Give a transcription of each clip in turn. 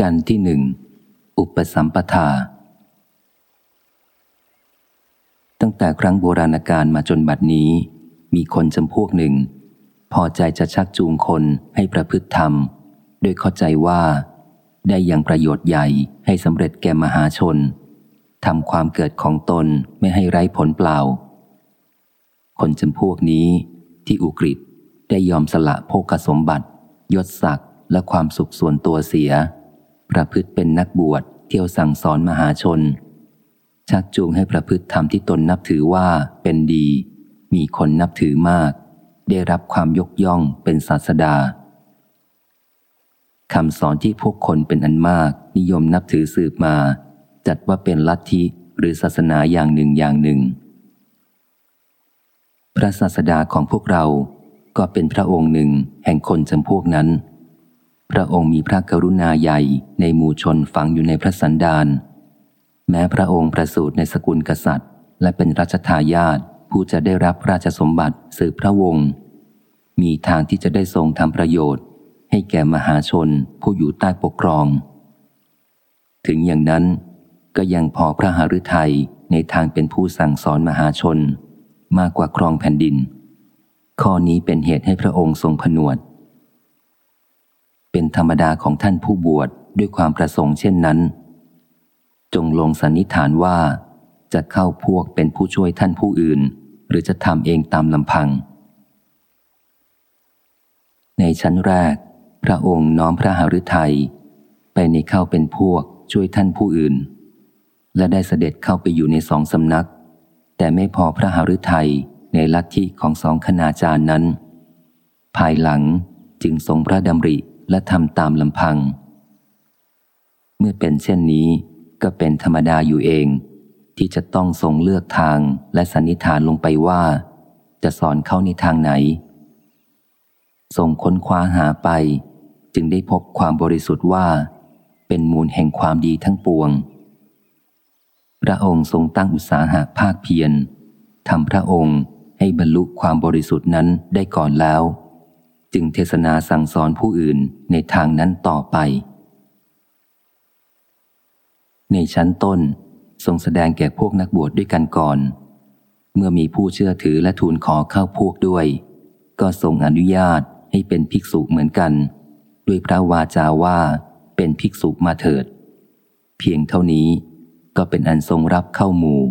กันที่หนึ่ง อุปสัมปทา ตั้งแต่ครั้งโบราณกาลมาจนบัดนี้ มีคนจำพวกหนึ่ง พอใจจะชักจูงคนให้ประพฤติธรรม โดยเข้าใจว่า ได้ยังประโยชน์ใหญ่ให้สำเร็จแก่มหาชนทำความเกิดของตนไม่ให้ไร้ผลเปล่า คนจำพวกนี้ที่อุกฤษได้ยอมสละโภคสมบัติ ยศศักดิ์และความสุขส่วนตัวเสีย ประพฤติเป็นนักบวชเที่ยวสั่งสอนมหาชน ชักจูงให้ประพฤติธรรมที่ตนนับถือว่าเป็นดี มีคนนับถือมาก ได้รับความยกย่องเป็นศาสดาคำสอนที่พวกคนเป็นอันมากนิยมนับถือสืบมา จัดว่าเป็นลัทธิหรือศาสนาอย่างหนึ่งอย่างหนึ่ง พระศาสดาของพวกเราก็เป็นพระองค์หนึ่งแห่งคนจำพวกนั้น พระองค์มีพระกรุณาใหญ่ในหมู่ชนฝังอยู่ในพระสันดาน แม้พระองค์ประสูติในสกุลกษัตริย์ และเป็นรัชทายาทผู้จะได้รับราชสมบัติสืบพระวงศ์มีทางที่จะได้ทรงทำประโยชน์ ให้แก่มหาชนผู้อยู่ใต้ปกครอง ถึงอย่างนั้นก็ยังพอพระหฤทัยในทางเป็นผู้สั่งสอนมหาชน มากกว่าครองแผ่นดิน ข้อนี้เป็นเหตุให้พระองค์ทรงผนวด เป็นธรรมดาของท่านผู้บวชดด้วยความประสงค์เช่นนั้น จงลงสันนิษฐานว่า จะเข้าพวกเป็นผู้ช่วยท่านผู้อื่น หรือจะทำเองตามลำพัง ในชั้นแรก พระองค์น้อมพระหฤทัยไปในเข้าเป็นพวกช่วยท่านผู้อื่น และได้เสด็จเข้าไปอยู่ในสองสำนัก แต่ไม่พอพระหฤทัยในลัทธิของสองคณาจารย์นั้น ภายหลังจึงทรงพระดำริ และทำตามลำพัง เมื่อเป็นเช่นนี้ก็เป็นธรรมดาอยู่เอง ที่จะต้องทรงเลือกทางและสันนิษฐานลงไปว่า จะสอนเข้าในทางไหน ทรงค้นคว้าหาไป จึงได้พบความบริสุทธิ์ว่า เป็นมูลแห่งความดีทั้งปวง พระองค์ทรงตั้งอุตสาหะภาคเพียรทำพระองค์ให้บรรลุความบริสุทธิ์นั้นได้ก่อนแล้ว จึงเทศนาสั่งสอนผู้อื่นในทางนั้นต่อไป ในชั้นต้น ทรงแสดงแก่พวกนักบวชดด้วยกันก่อน เมื่อมีผู้เชื่อถือและทูลขอเข้าพวกด้วย ก็ทรงอนุญาตให้เป็นภิกษุเหมือนกัน ด้วยพระวาจาว่าเป็นภิกษุมาเถิด เพียงเท่านี้ก็เป็นอันทรงรับเข้าหมู่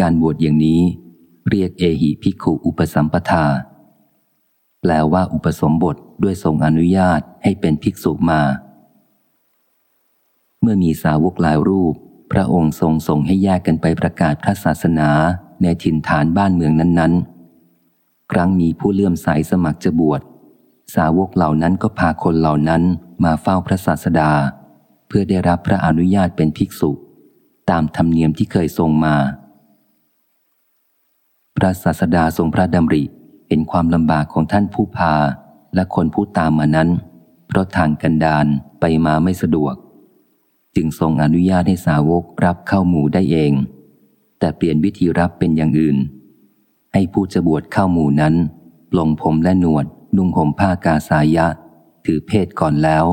การบวชอย่างนี้เรียกเอหิภิกขุอุปสัมปทา ลว่าอุปสมบทด้วยทรงอนุญาตให้เป็นภิกษุมา เมื่อมีสาวกหลายรูป พระองค์ทรงส่งให้แยกกันไปประกาศพระศาสนาในถิ่นฐานบ้านเมืองนั้น ๆ ครั้งมีผู้เลื่อมใสสมัครจะบวช สาวกเหล่านั้นก็พาคนเหล่านั้นมาเฝ้าพระศาสดา เพื่อได้รับพระอนุญาตเป็นภิกษุ ตามธรรมเนียมที่เคยทรงมา พระศาสดาทรงพระดำริ เห็นความลำบากของท่านผู้พาและคนผู้ตามมานั้น เพราะทางกันดานไปมาไม่สะดวก จึงทรงอนุญาตให้สาวกรับเข้าหมู่ได้เอง แต่เปลี่ยนวิธีรับเป็นอย่างอื่น ให้ผู้จะบวชเข้าหมู่นั้นปลงผมและหนวด นุ่งห่มผ้ากาสายะ ถือเพศก่อนแล้ว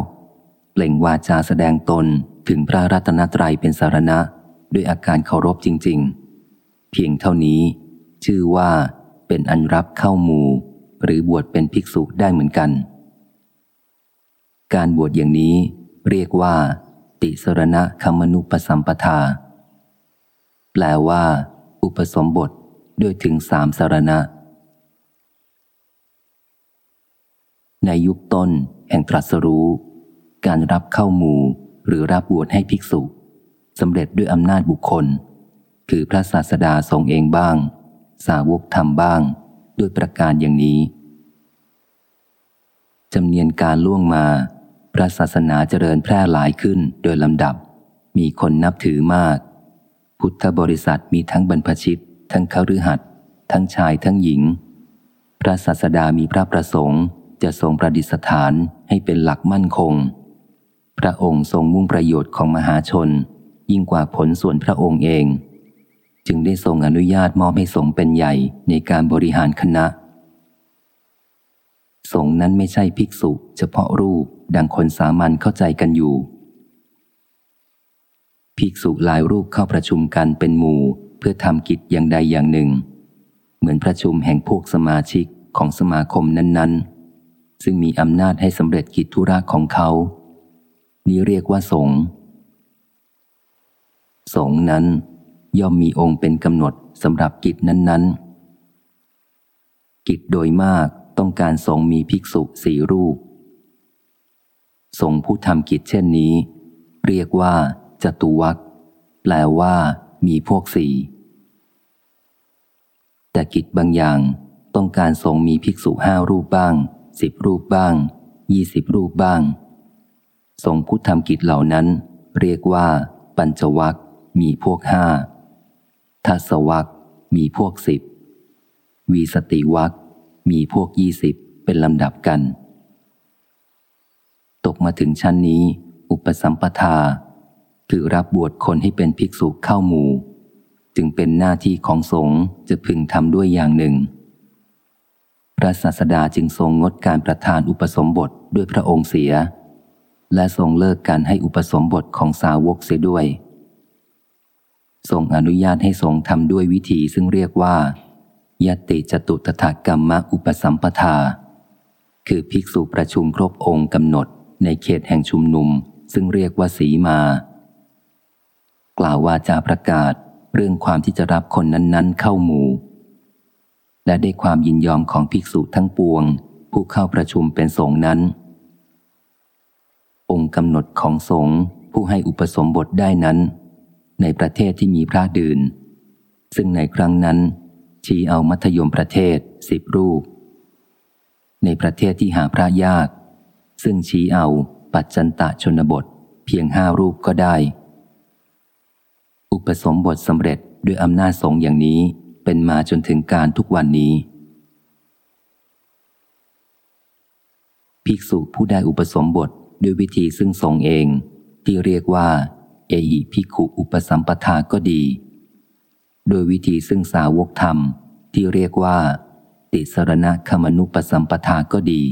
เปล่งวาจาแสดงตนถึงพระรัตนตรัยเป็นสารณะ ด้วยอาการเคารพจริง ๆ เพียงเท่านี้ ชื่อว่า เป็นอันรับเข้าหมู่ หรือบวชเป็นภิกษุได้เหมือนกัน การบวชอย่างนี้เรียกว่า ติสรณะคมนุปสัมปทา แปลว่า อุปสมบทด้วยถึงสามสารณะ ในยุคต้นแห่งตรัสรู้ การรับเข้าหมู่หรือรับบวชให้ภิกษุสำเร็จด้วยอำนาจบุคคล คือพระศาสดาทรงเองบ้าง สาวกทำบ้าง ด้วยประการอย่างนี้จำเนียนการล่วงมา พระศาสนาเจริญแพร่หลายขึ้นโดยลำดับ มีคนนับถือมาก พุทธบริษัทมีทั้งบรรพชิต ทั้งคฤหัสถ์ทั้งชายทั้งหญิง พระศาสดามีพระประสงค์ จะทรงประดิษฐานให้เป็นหลักมั่นคง พระองค์ทรงมุ่งประโยชน์ของมหาชน ยิ่งกว่าผลส่วนพระองค์เอง จึงได้ทรงอนุญาตมอบให้สงเป็นใหญ่ในการบริหารคณะ สงนั้นไม่ใช่ภิกษุ เฉพาะรูปดังคนสามัญเข้าใจกันอยู่ ภิกษุหลายรูปเข้าประชุมกันเป็นหมู่ เพื่อทำกิจอย่างใดอย่างหนึ่ง เหมือนประชุมแห่งพวกสมาชิกของสมาคมนั้น ๆ ซึ่งมีอำนาจให้สำเร็จกิจธุระของเขา นี้เรียกว่าสงฆ์สงฆ์นั้น ย่อมมีองค์เป็นกำหนดสำหรับกิจนั้น ๆ กิจโดยมากต้องการสงมีภิกษุสี่รูปสงผู้ทำกิจเช่นนี้ เรียกว่าจตุวักแปลว่ามีพวกสี่แต่กิจบางอย่างต้องการสงมีภิกษุห้ารูปบ้างสิบรูปบ้างยี่สิบรูปบ้างสงผู้ทำกิจเหล่านั้น เรียกว่า ปัญจวักมีพวกห้า ทัศวักมีพวกสิบวีสติวักมีพวกยี่สิบเป็นลำดับกัน ตกมาถึงชั้นนี้ อุปสัมปทา คือรับบวชคนให้เป็นภิกษุเข้าหมู่ จึงเป็นหน้าที่ของสงฆ์จะพึงทำด้วยอย่างหนึ่ง พระศาสดาจึงทรงงดการประทานอุปสมบทด้วยพระองค์เสีย และทรงเลิกการให้อุปสมบทของสาวกเสียด้วย ทรงอนุญาตให้ทรงทำด้วยวิธีซึ่งเรียกว่ายติจตุตถกรรมอุปสัมปทา คือภิกษุประชุมครบองค์กำหนดในเขตแห่งชุมนุม ซึ่งเรียกว่าสีมา กล่าววาจะประกาศเรื่องความที่จะรับคนนั้นๆ เข้าหมู่ และได้ความยินยอมของภิกษุทั้งปวง ผู้เข้าประชุมเป็นสงฆ์นั้น องค์กำหนดของสงฆ์ผู้ให้อุปสมบทได้นั้น ในประเทศที่มีพระดื่น ซึ่งในครั้งนั้น ชี้เอามัธยมประเทศสิบรูป ในประเทศที่หาพระยาก ซึ่งชี้เอาปัจจันตะชนบทเพียงห้ารูปก็ได้ อุปสมบทสำเร็จด้วยอำนาจสงอย่างนี้เป็นมาจนถึงการทุกวันนี้ ภิกษุผู้ได้อุปสมบทด้วยวิธีซึ่งทรงเอง ที่เรียกว่า เอหิพิขุอุปสัมปทาก็ดี โดยวิธีซึ่งสาวกธรรมที่เรียกว่า ติสรณะคมนุปสัมปทาก็ดี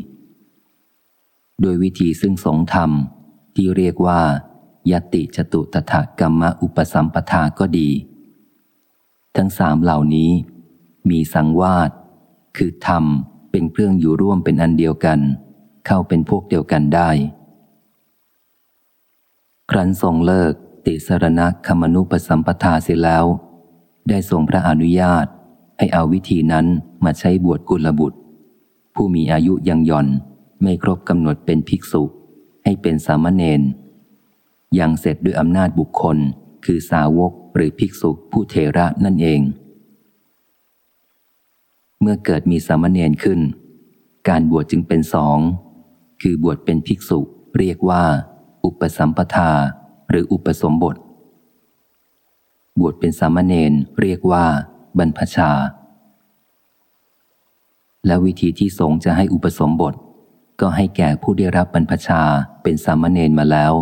โดยวิธีซึ่งสงธรรมที่เรียกว่ายติจตุตถกรรมอุปสัมปทาก็ดี ทั้งสามเหล่านี้ มีสังวาสคือธรรมเป็นเครื่องอยู่ร่วมเป็นอันเดียวกัน เข้าเป็นพวกเดียวกันได้ ครั้นทรงเลิกติสรณะคมนุปสัมปทาเสียแล้ว ได้ทรงพระอนุญาตให้เอาวิธีนั้นมาใช้บวชกุลบุตร ผู้มีอายุยังย่อนไม่ครบกำหนดเป็นภิกษุ ให้เป็นสามเณรยังเสร็จด้วยอำนาจบุคคล คือสาวกหรือภิกษุผู้เทระนั่นเอง เมื่อเกิดมีสามเณรขึ้น การบวชจึงเป็นสอง คือบวชเป็นภิกษุเรียกว่า อุปสัมปทา หรืออุปสมบท บวชเป็นสามเณรเรียกว่า บรรพชา และวิธีที่สงจะให้อุปสมบท ก็ให้แก่ผู้ได้รับบรรพชาเป็นสามเณรมาแล้ว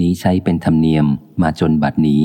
นี้ใช้เป็นธรรมเนียมมาจนบัดนี้